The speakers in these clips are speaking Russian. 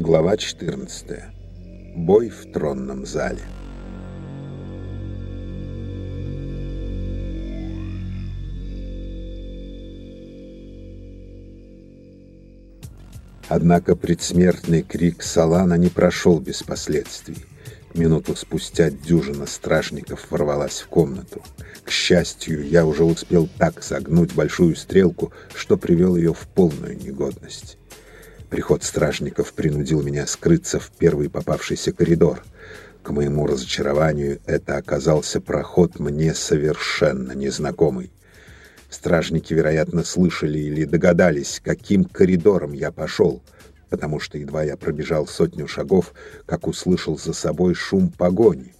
Глава 14. Бой в тронном зале. Однако предсмертный крик Салана не прошел без последствий. Минуту спустя дюжина стражников ворвалась в комнату. К счастью, я уже успел так согнуть большую стрелку, что привел ее в полную негодность. Приход стражников принудил меня скрыться в первый попавшийся коридор. К моему разочарованию, это оказался проход мне совершенно незнакомый. Стражники, вероятно, слышали или догадались, каким коридором я пошел, потому что едва я пробежал сотню шагов, как услышал за собой шум погони.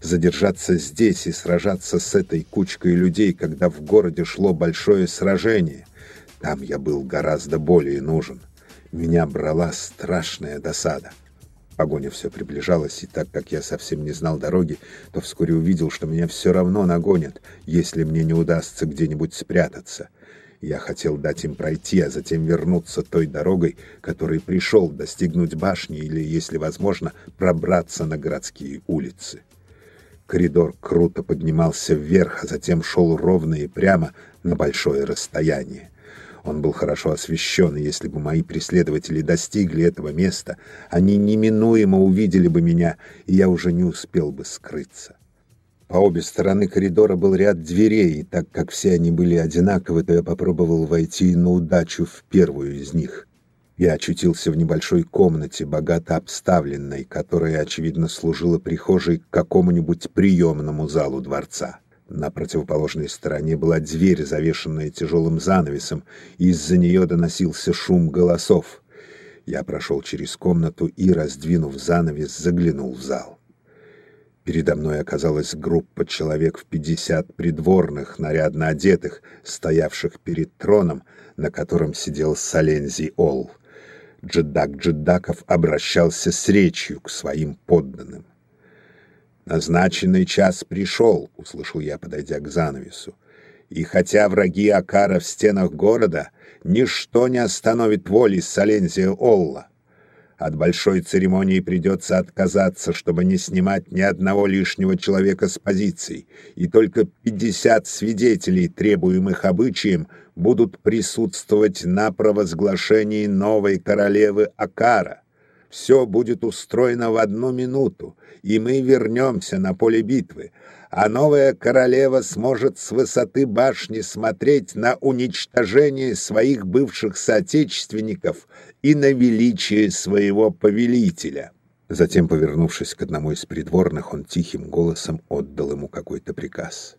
Задержаться здесь и сражаться с этой кучкой людей, когда в городе шло большое сражение, там я был гораздо более нужен. Меня брала страшная досада. Погоня все приближалась, и так как я совсем не знал дороги, то вскоре увидел, что меня все равно нагонят, если мне не удастся где-нибудь спрятаться. Я хотел дать им пройти, а затем вернуться той дорогой, которой пришел, достигнуть башни или, если возможно, пробраться на городские улицы. Коридор круто поднимался вверх, а затем шел ровно и прямо на большое расстояние. Он был хорошо освещен, и если бы мои преследователи достигли этого места, они неминуемо увидели бы меня, и я уже не успел бы скрыться. По обе стороны коридора был ряд дверей, и так как все они были одинаковы, то я попробовал войти на удачу в первую из них. Я очутился в небольшой комнате, богато обставленной, которая, очевидно, служила прихожей к какому-нибудь приемному залу дворца. На противоположной стороне была дверь, завешенная тяжелым занавесом, и из-за нее доносился шум голосов. Я прошел через комнату и, раздвинув занавес, заглянул в зал. Передо мной оказалась группа человек в пятьдесят придворных, нарядно одетых, стоявших перед троном, на котором сидел Салензи Ол. Джедак Джедаков обращался с речью к своим подданным. «Назначенный час пришел», — услышал я, подойдя к занавесу. «И хотя враги Акара в стенах города, ничто не остановит воли Солензия Олла. От большой церемонии придется отказаться, чтобы не снимать ни одного лишнего человека с позиций, и только пятьдесят свидетелей, требуемых обычаем, будут присутствовать на провозглашении новой королевы Акара. Все будет устроено в одну минуту, и мы вернемся на поле битвы, а новая королева сможет с высоты башни смотреть на уничтожение своих бывших соотечественников и на величие своего повелителя». Затем, повернувшись к одному из придворных, он тихим голосом отдал ему какой-то приказ.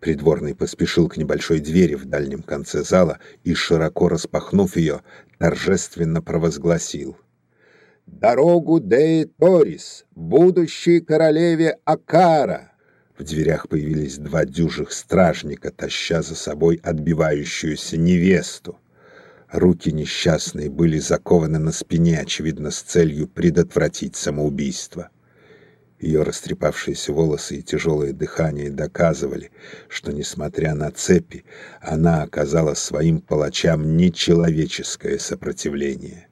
Придворный поспешил к небольшой двери в дальнем конце зала и, широко распахнув ее, торжественно провозгласил — дорогу Деи Торис, будущей королеве Акара. В дверях появились два дюжих стражника, таща за собой отбивающуюся невесту. Руки несчастной были закованы на спине, очевидно, с целью предотвратить самоубийство. Ее растрепавшиеся волосы и тяжелое дыхание доказывали, что, несмотря на цепи, она оказала своим палачам нечеловеческое сопротивление.